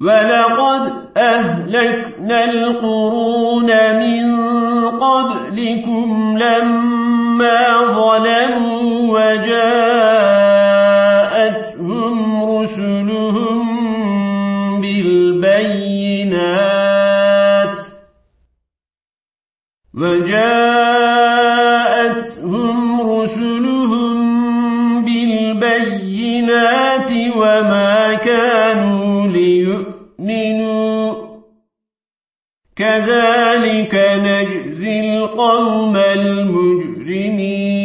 ولقد أهلكنا القرون من قبلكم لما ظلموا وجاءتهم رسلهم بالبينات وجاءتهم رسلهم بالبينات وما كانوا ليؤمنوا كذلك نجزي القوم المجرمين.